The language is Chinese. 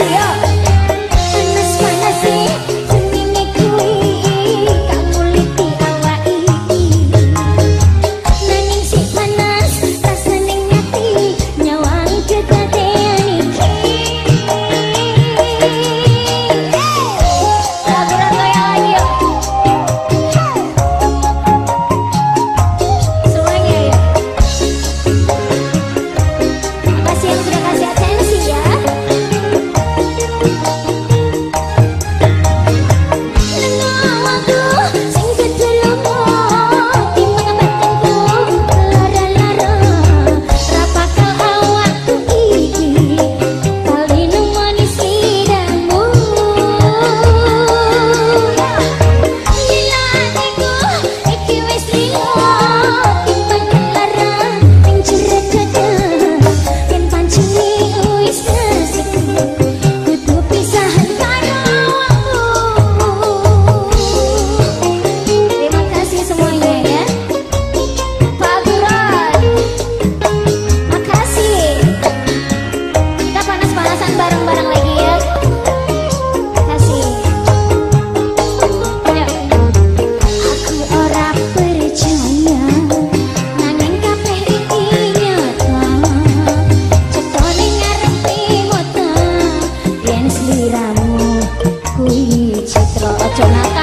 不 Jonathan.